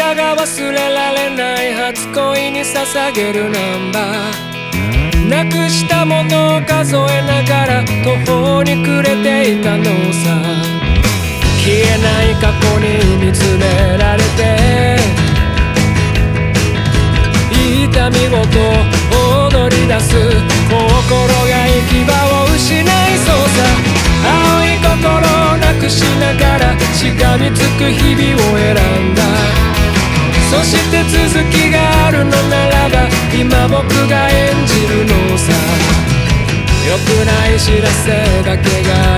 忘れられない初恋に捧げるナンバー。なくしたものを数えながら途方に暮れていたのさ。消えない過去に見つめられて。痛みごと踊り出す。心が行き場を失いそうさ。青い心をなくしながらしがみつく日々を選んだそして続きがあるのならば今僕が演じるのさ。良くない知らせだけが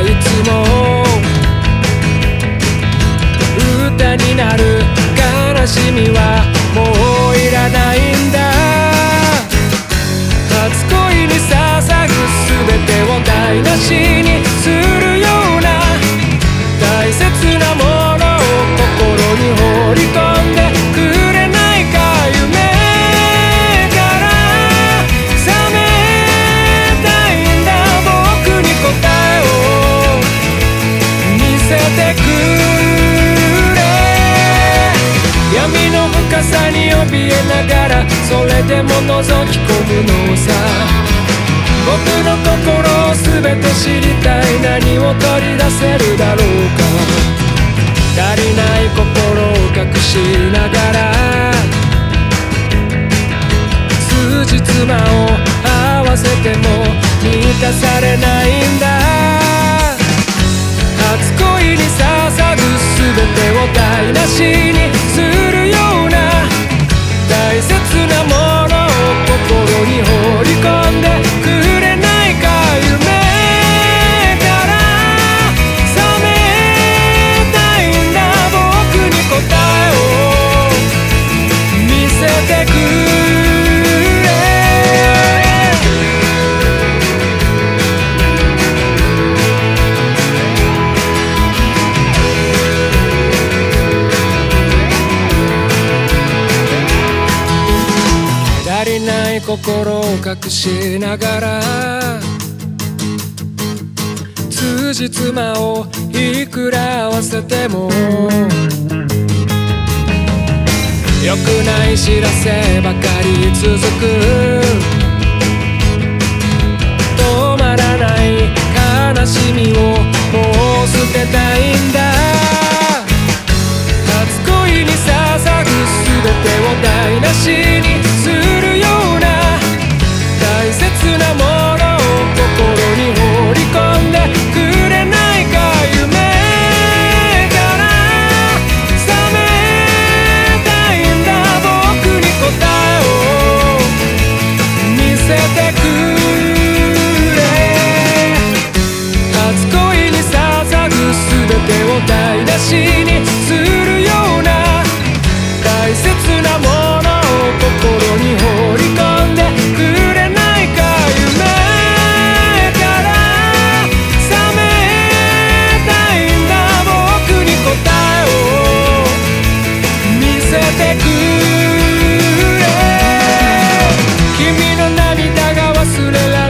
それでも覗き込むのさ。僕の心を全て知りたい。何を取り出せるだろうか。足りない心を隠しながら。数日間を合わせても満たされないんだ。初恋に捧ぐ全てを台無しに。ない心を隠しながら通じ妻をいくら合わせても良くない知らせばかり続く。止まらない悲しみをもう捨てたいんだ。初恋に捧ぐ全てを台無しに涙が忘れられ